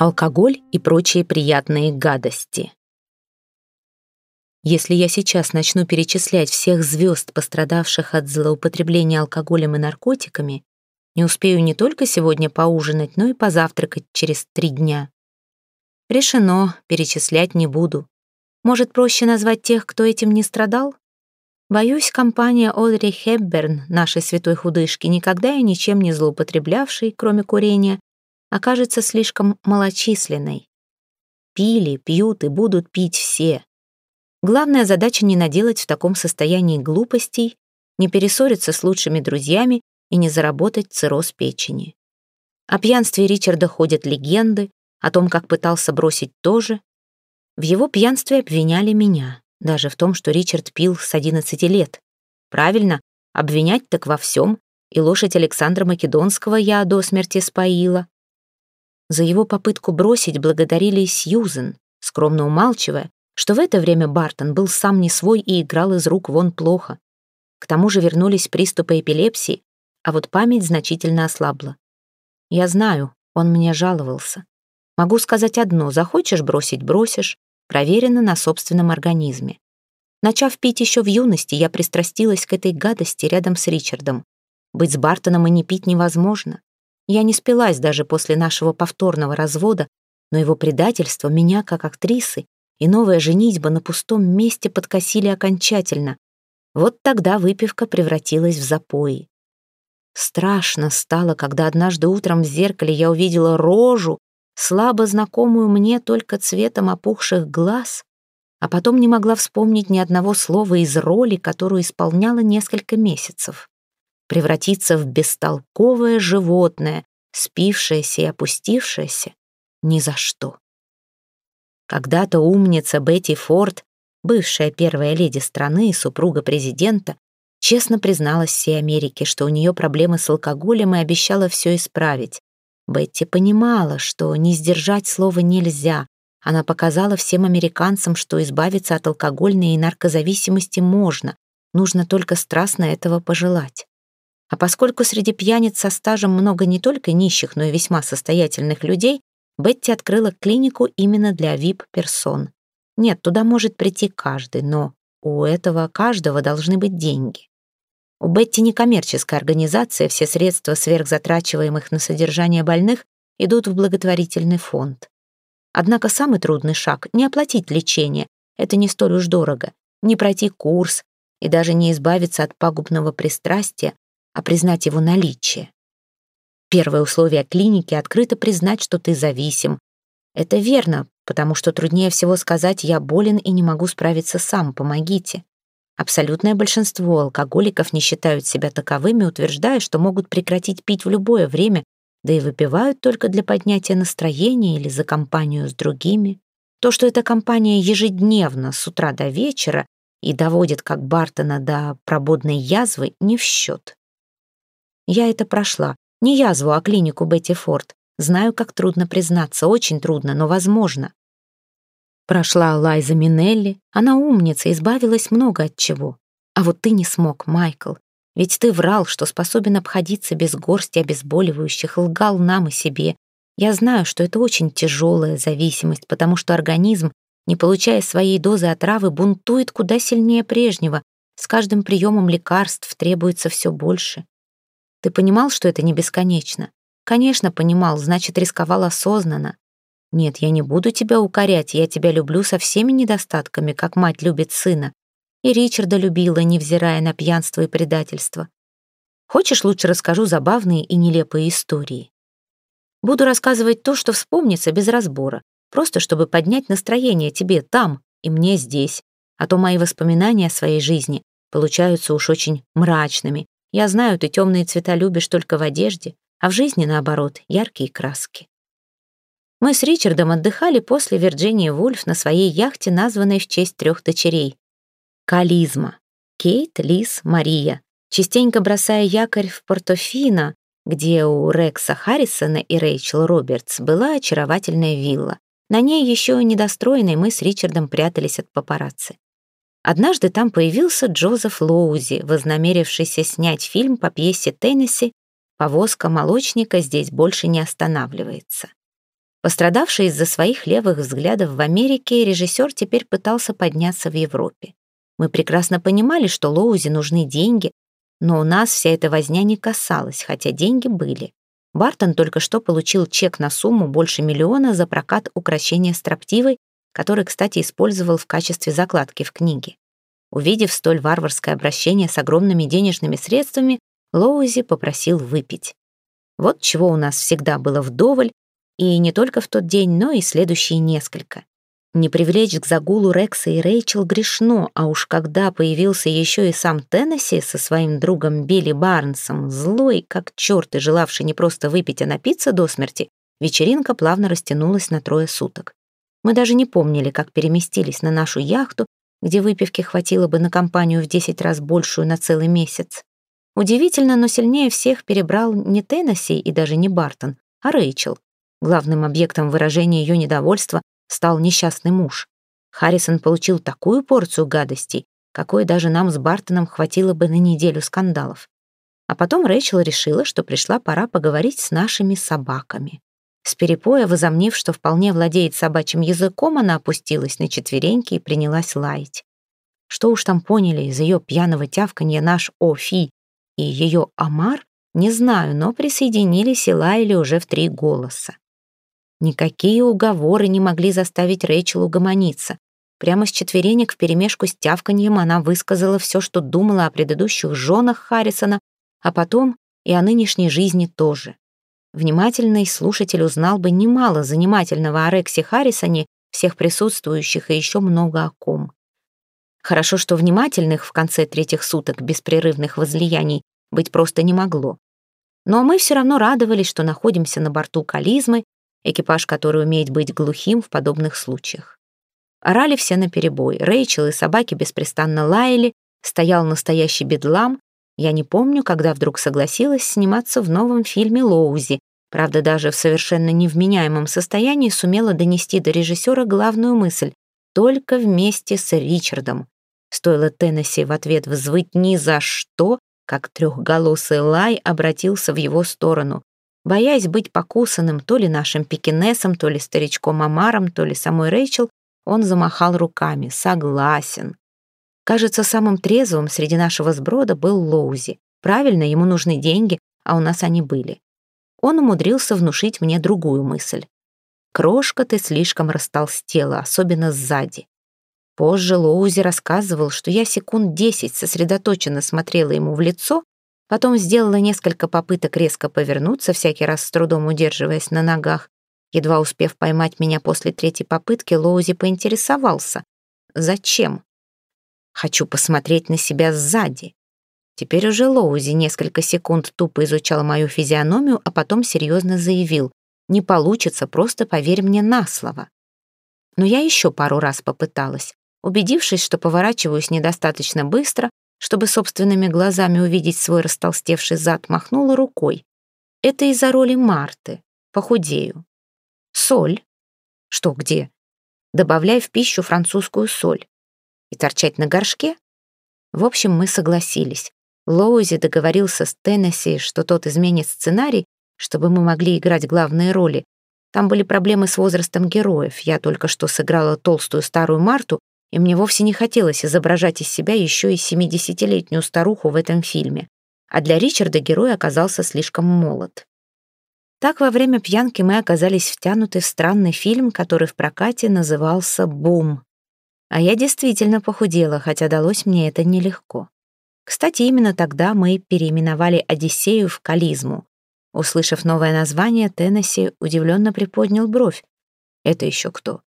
алкоголь и прочие приятные гадости. Если я сейчас начну перечислять всех звезд, пострадавших от злоупотребления алкоголем и наркотиками, не успею не только сегодня поужинать, но и позавтракать через три дня. Решено, перечислять не буду. Может, проще назвать тех, кто этим не страдал? Боюсь, компания Одри Хепберн, нашей святой худышки, никогда и ничем не злоупотреблявшей, кроме курения, окажется слишком малочисленной. Пили, пьют и будут пить все. Главная задача не наделать в таком состоянии глупостей, не перессориться с лучшими друзьями и не заработать цирроз печени. О пьянстве Ричарда ходят легенды, о том, как пытался бросить тоже. В его пьянстве обвиняли меня, даже в том, что Ричард пил с 11 лет. Правильно, обвинять так во всем, и лошадь Александра Македонского я до смерти споила, за его попытку бросить благодарили Сьюзен, скромно умалчивая, что в это время Бартон был сам не свой и играл из рук вон плохо. К тому же вернулись приступы эпилепсии, а вот память значительно ослабла. Я знаю, он мне жаловался. Могу сказать одно, захочешь бросить — бросишь, проверено на собственном организме. Начав пить еще в юности, я пристрастилась к этой гадости рядом с Ричардом. Быть с Бартоном и не пить невозможно. Я не спилась даже после нашего повторного развода, но его предательство меня, как актрисы, и новая женитьба на пустом месте подкосили окончательно. Вот тогда выпивка превратилась в запои. Страшно стало, когда однажды утром в зеркале я увидела рожу, слабо знакомую мне только цветом опухших глаз, а потом не могла вспомнить ни одного слова из роли, которую исполняла несколько месяцев превратиться в бестолковое животное, спившееся и опустившееся ни за что. Когда-то умница Бетти Форд, бывшая первая леди страны и супруга президента, честно призналась всей Америке, что у нее проблемы с алкоголем и обещала все исправить. Бетти понимала, что не сдержать слова нельзя. Она показала всем американцам, что избавиться от алкогольной и наркозависимости можно, нужно только страстно этого пожелать. А поскольку среди пьяниц со стажем много не только нищих, но и весьма состоятельных людей, Бетти открыла клинику именно для VIP-персон. Нет, туда может прийти каждый, но у этого каждого должны быть деньги. У Бетти некоммерческая организация, все средства сверхзатрачиваемых на содержание больных идут в благотворительный фонд. Однако самый трудный шаг — не оплатить лечение, это не столь уж дорого, не пройти курс и даже не избавиться от пагубного пристрастия, а признать его наличие. Первое условие клиники — открыто признать, что ты зависим. Это верно, потому что труднее всего сказать «я болен и не могу справиться сам, помогите». Абсолютное большинство алкоголиков не считают себя таковыми, утверждая, что могут прекратить пить в любое время, да и выпивают только для поднятия настроения или за компанию с другими. То, что эта компания ежедневно с утра до вечера и доводит как Бартона до прободной язвы, не в счет. Я это прошла. Не язву, а клинику Бетти Форд. Знаю, как трудно признаться, очень трудно, но возможно. Прошла Лайза Минелли. Она умница, избавилась много от чего. А вот ты не смог, Майкл. Ведь ты врал, что способен обходиться без горсти обезболивающих, лгал нам и себе. Я знаю, что это очень тяжелая зависимость, потому что организм, не получая своей дозы отравы, бунтует куда сильнее прежнего. С каждым приемом лекарств требуется все больше. Ты понимал, что это не бесконечно? Конечно, понимал, значит, рисковал осознанно. Нет, я не буду тебя укорять, я тебя люблю со всеми недостатками, как мать любит сына. И Ричарда любила, невзирая на пьянство и предательство. Хочешь, лучше расскажу забавные и нелепые истории? Буду рассказывать то, что вспомнится без разбора, просто чтобы поднять настроение тебе там и мне здесь, а то мои воспоминания о своей жизни получаются уж очень мрачными, я знаю, ты темные цвета любишь только в одежде, а в жизни, наоборот, яркие краски. Мы с Ричардом отдыхали после Вирджинии Вульф на своей яхте, названной в честь трех дочерей. Кализма. Кейт, Лиз, Мария. Частенько бросая якорь в Портофино, где у Рекса Харрисона и Рэйчел Робертс была очаровательная вилла. На ней еще недостроенной мы с Ричардом прятались от папарацци. Однажды там появился Джозеф Лоузи, вознамерившийся снять фильм по пьесе Теннесси «Повозка молочника здесь больше не останавливается». Пострадавший из-за своих левых взглядов в Америке, режиссер теперь пытался подняться в Европе. Мы прекрасно понимали, что Лоузи нужны деньги, но у нас вся эта возня не касалась, хотя деньги были. Бартон только что получил чек на сумму больше миллиона за прокат украшения строптивой, который, кстати, использовал в качестве закладки в книге. Увидев столь варварское обращение с огромными денежными средствами, Лоузи попросил выпить. Вот чего у нас всегда было вдоволь, и не только в тот день, но и следующие несколько. Не привлечь к загулу Рекса и Рэйчел грешно, а уж когда появился еще и сам Теннесси со своим другом Билли Барнсом, злой, как черт и желавший не просто выпить, а напиться до смерти, вечеринка плавно растянулась на трое суток. Мы даже не помнили, как переместились на нашу яхту, где выпивки хватило бы на компанию в 10 раз большую на целый месяц. Удивительно, но сильнее всех перебрал не Теннесси и даже не Бартон, а Рэйчел. Главным объектом выражения ее недовольства стал несчастный муж. Харрисон получил такую порцию гадостей, какой даже нам с Бартоном хватило бы на неделю скандалов. А потом Рэйчел решила, что пришла пора поговорить с нашими собаками. С перепоя, возомнив, что вполне владеет собачьим языком, она опустилась на четвереньки и принялась лаять. Что уж там поняли из ее пьяного тявканья наш Офи и ее Амар, не знаю, но присоединились и лаяли уже в три голоса. Никакие уговоры не могли заставить Рэйчел угомониться. Прямо с четверенек вперемешку с тявканьем она высказала все, что думала о предыдущих женах Харрисона, а потом и о нынешней жизни тоже. Внимательный слушатель узнал бы немало занимательного о Рексе Харрисоне, всех присутствующих и еще много о ком. Хорошо, что внимательных в конце третьих суток беспрерывных возлияний быть просто не могло. Но мы все равно радовались, что находимся на борту Кализмы экипаж, который умеет быть глухим в подобных случаях. Орали все наперебой. Рэйчел и собаки беспрестанно лаяли, стоял настоящий бедлам. Я не помню, когда вдруг согласилась сниматься в новом фильме «Лоузи». Правда, даже в совершенно невменяемом состоянии сумела донести до режиссера главную мысль только вместе с Ричардом. Стоило Теннесси в ответ взвыть ни за что, как трехголосый лай обратился в его сторону. Боясь быть покусанным то ли нашим пекинесом, то ли старичком Амаром, то ли самой Рэйчел, он замахал руками. Согласен. Кажется, самым трезвым среди нашего сброда был Лоузи. Правильно, ему нужны деньги, а у нас они были. Он умудрился внушить мне другую мысль. «Крошка, ты слишком растолстела, особенно сзади». Позже Лоузи рассказывал, что я секунд десять сосредоточенно смотрела ему в лицо, Потом сделала несколько попыток резко повернуться, всякий раз с трудом удерживаясь на ногах. Едва успев поймать меня после третьей попытки, Лоузи поинтересовался. «Зачем?» «Хочу посмотреть на себя сзади». Теперь уже Лоузи несколько секунд тупо изучал мою физиономию, а потом серьезно заявил. «Не получится, просто поверь мне на слово». Но я еще пару раз попыталась. Убедившись, что поворачиваюсь недостаточно быстро, чтобы собственными глазами увидеть свой растолстевший зад, махнула рукой. Это из-за роли Марты. Похудею. Соль. Что, где? Добавляй в пищу французскую соль. И торчать на горшке? В общем, мы согласились. Лоузи договорился с Теннесси, что тот изменит сценарий, чтобы мы могли играть главные роли. Там были проблемы с возрастом героев. Я только что сыграла толстую старую Марту, и мне вовсе не хотелось изображать из себя еще и семидесятилетнюю старуху в этом фильме. А для Ричарда герой оказался слишком молод. Так во время пьянки мы оказались втянуты в странный фильм, который в прокате назывался «Бум». А я действительно похудела, хотя далось мне это нелегко. Кстати, именно тогда мы переименовали «Одиссею» в «Кализму». Услышав новое название, Теннесси удивленно приподнял бровь. Это еще кто?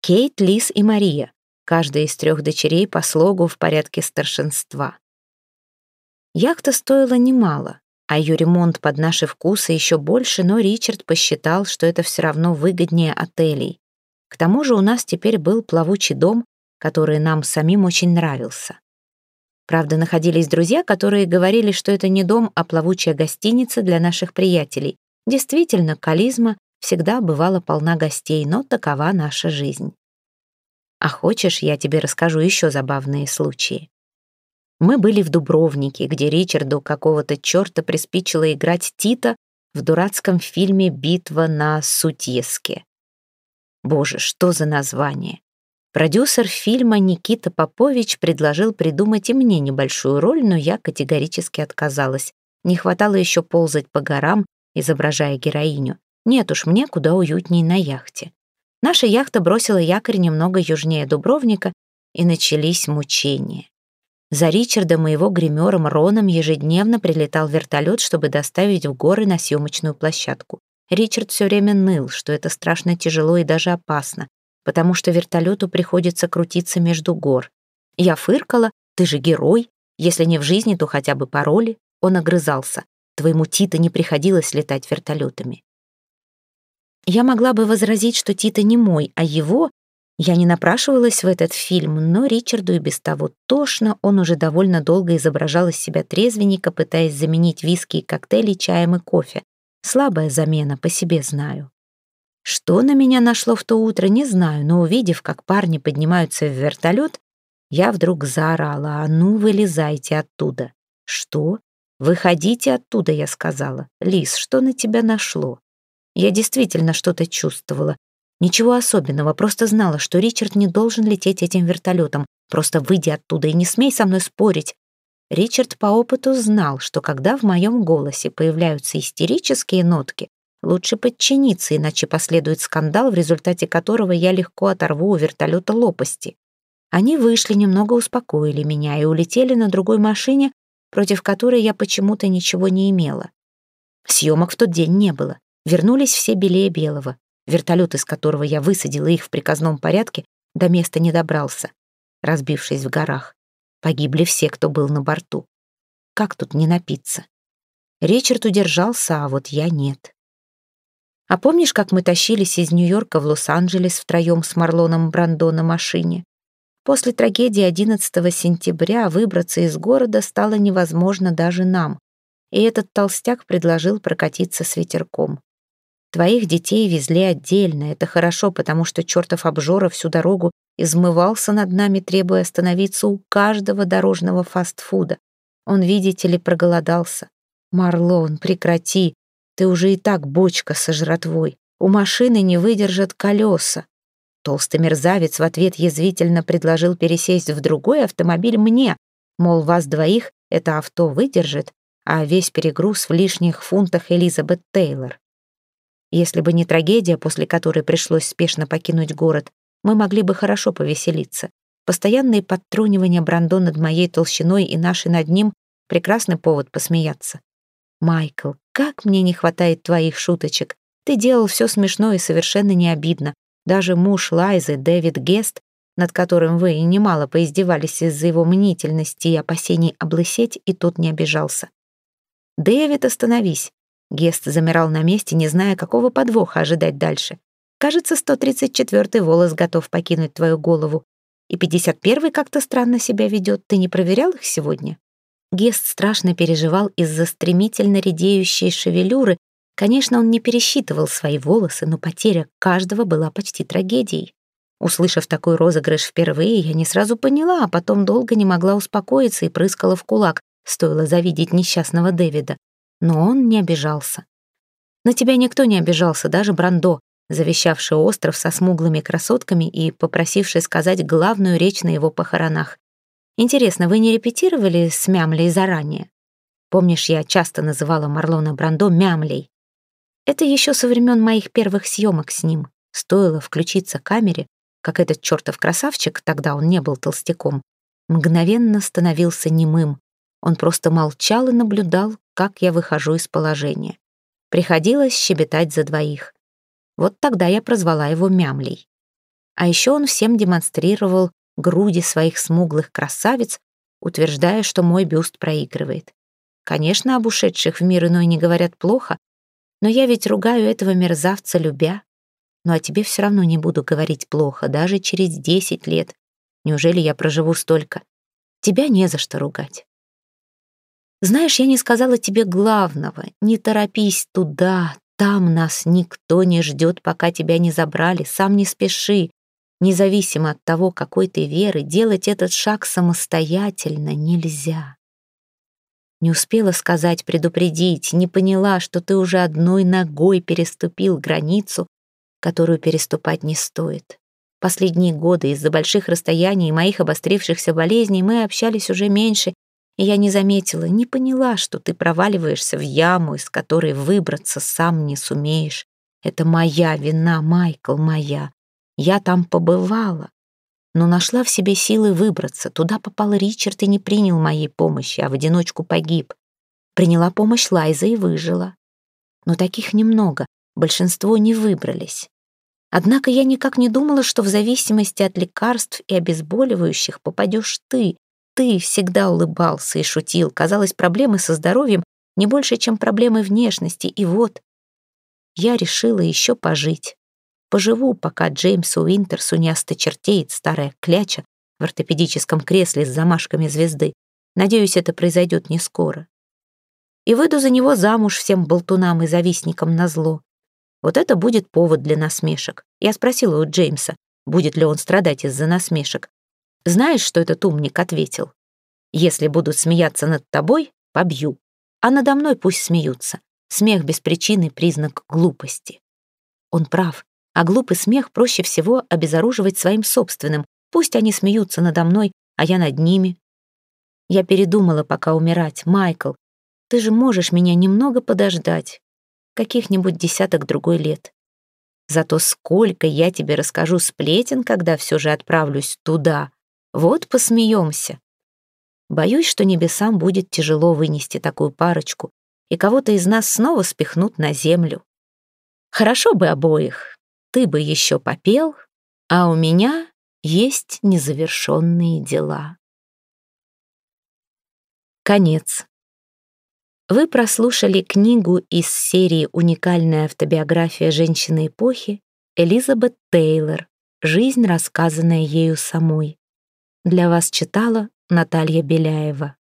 Кейт, Лиз и Мария каждая из трех дочерей по слогу в порядке старшинства. Яхта стоила немало, а ее ремонт под наши вкусы еще больше, но Ричард посчитал, что это все равно выгоднее отелей. К тому же у нас теперь был плавучий дом, который нам самим очень нравился. Правда, находились друзья, которые говорили, что это не дом, а плавучая гостиница для наших приятелей. Действительно, Кализма всегда бывала полна гостей, но такова наша жизнь. А хочешь, я тебе расскажу еще забавные случаи. Мы были в Дубровнике, где Ричарду какого-то черта приспичило играть Тита, в дурацком фильме «Битва на Сутьеске». Боже, что за название? Продюсер фильма Никита Попович предложил придумать и мне небольшую роль, но я категорически отказалась. Не хватало еще ползать по горам, изображая героиню. Нет уж, мне куда уютней на яхте. Наша яхта бросила якорь немного южнее Дубровника, и начались мучения. За Ричардом и его гримером Роном ежедневно прилетал вертолет, чтобы доставить в горы на съемочную площадку. Ричард все время ныл, что это страшно тяжело и даже опасно, потому что вертолету приходится крутиться между гор. Я фыркала, ты же герой, если не в жизни, то хотя бы по роли. Он огрызался. Твоему Тита не приходилось летать вертолетами. Я могла бы возразить, что Тита не мой, а его. Я не напрашивалась в этот фильм, но Ричарду и без того тошно, он уже довольно долго изображал из себя трезвенника, пытаясь заменить виски и коктейли чаем и кофе. Слабая замена, по себе знаю. Что на меня нашло в то утро, не знаю, но увидев, как парни поднимаются в вертолет, я вдруг заорала, «А ну, вылезайте оттуда!» «Что? Выходите оттуда», — я сказала. «Лис, что на тебя нашло?» Я действительно что-то чувствовала. Ничего особенного, просто знала, что Ричард не должен лететь этим вертолетом. Просто выйди оттуда и не смей со мной спорить. Ричард по опыту знал, что когда в моем голосе появляются истерические нотки, лучше подчиниться, иначе последует скандал, в результате которого я легко оторву у вертолета лопасти. Они вышли, немного успокоили меня и улетели на другой машине, против которой я почему-то ничего не имела. Съемок в тот день не было. Вернулись все белее белого. Вертолет, из которого я высадила их в приказном порядке, до места не добрался, разбившись в горах. Погибли все, кто был на борту. Как тут не напиться? Ричард удержался, а вот я нет. А помнишь, как мы тащились из Нью-Йорка в Лос-Анджелес втроем с Марлоном Брандо на машине? После трагедии 11 сентября выбраться из города стало невозможно даже нам, и этот толстяк предложил прокатиться с ветерком. Твоих детей везли отдельно. Это хорошо, потому что чертов обжора всю дорогу измывался над нами, требуя остановиться у каждого дорожного фастфуда. Он, видите ли, проголодался. «Марлон, прекрати. Ты уже и так бочка со жратвой. У машины не выдержат колеса». Толстый мерзавец в ответ язвительно предложил пересесть в другой автомобиль мне, мол, вас двоих это авто выдержит, а весь перегруз в лишних фунтах Элизабет Тейлор. Если бы не трагедия, после которой пришлось спешно покинуть город, мы могли бы хорошо повеселиться. Постоянные подтрунивания Брандо над моей толщиной и наши над ним — прекрасный повод посмеяться. «Майкл, как мне не хватает твоих шуточек. Ты делал все смешно и совершенно не обидно. Даже муж Лайзы, Дэвид Гест, над которым вы немало поиздевались из-за его мнительности и опасений облысеть, и тот не обижался. «Дэвид, остановись. Гест замирал на месте, не зная, какого подвоха ожидать дальше. Кажется, 134-й волос готов покинуть твою голову. И 51-й как-то странно себя ведет. Ты не проверял их сегодня? Гест страшно переживал из-за стремительно редеющей шевелюры. Конечно, он не пересчитывал свои волосы, но потеря каждого была почти трагедией. Услышав такой розыгрыш впервые, я не сразу поняла, а потом долго не могла успокоиться и прыскала в кулак, стоило завидеть несчастного Дэвида но он не обижался. На тебя никто не обижался, даже Брандо, завещавший остров со смуглыми красотками и попросивший сказать главную речь на его похоронах. Интересно, вы не репетировали с Мямлей заранее? Помнишь, я часто называла Марлона Брандо Мямлей? Это еще со времен моих первых съемок с ним. Стоило включиться камере, как этот чертов красавчик, тогда он не был толстяком, мгновенно становился немым. Он просто молчал и наблюдал, как я выхожу из положения. Приходилось щебетать за двоих. Вот тогда я прозвала его Мямлей. А еще он всем демонстрировал груди своих смуглых красавиц, утверждая, что мой бюст проигрывает. Конечно, об ушедших в мир иной не говорят плохо, но я ведь ругаю этого мерзавца, любя. Ну а тебе все равно не буду говорить плохо, даже через десять лет. Неужели я проживу столько? Тебя не за что ругать. Знаешь, я не сказала тебе главного. Не торопись туда, там нас никто не ждет, пока тебя не забрали. Сам не спеши. Независимо от того, какой ты веры, делать этот шаг самостоятельно нельзя. Не успела сказать, предупредить, не поняла, что ты уже одной ногой переступил границу, которую переступать не стоит. Последние годы из-за больших расстояний и моих обострившихся болезней мы общались уже меньше, и я не заметила, не поняла, что ты проваливаешься в яму, из которой выбраться сам не сумеешь. Это моя вина, Майкл, моя. Я там побывала, но нашла в себе силы выбраться. Туда попал Ричард и не принял моей помощи, а в одиночку погиб. Приняла помощь Лайза и выжила. Но таких немного, большинство не выбрались. Однако я никак не думала, что в зависимости от лекарств и обезболивающих попадешь ты. Ты всегда улыбался и шутил. Казалось, проблемы со здоровьем не больше, чем проблемы внешности. И вот, я решила еще пожить. Поживу, пока Джеймсу Уинтерсу не осточертеет старая кляча в ортопедическом кресле с замашками звезды. Надеюсь, это произойдет не скоро. И выйду за него замуж всем болтунам и завистникам на зло. Вот это будет повод для насмешек. Я спросила у Джеймса, будет ли он страдать из-за насмешек. Знаешь, что этот умник ответил? Если будут смеяться над тобой, побью. А надо мной пусть смеются. Смех без причины — признак глупости. Он прав, а глупый смех проще всего обезоруживать своим собственным. Пусть они смеются надо мной, а я над ними. Я передумала, пока умирать. Майкл, ты же можешь меня немного подождать каких-нибудь десяток другой лет. Зато сколько я тебе расскажу сплетен, когда все же отправлюсь туда. Вот посмеемся. Боюсь, что небесам будет тяжело вынести такую парочку, и кого-то из нас снова спихнут на землю. Хорошо бы обоих. Ты бы еще попел, а у меня есть незавершенные дела. Конец. Вы прослушали книгу из серии «Уникальная автобиография женщины эпохи» Элизабет Тейлор «Жизнь, рассказанная ею самой». Для вас читала Наталья Беляева.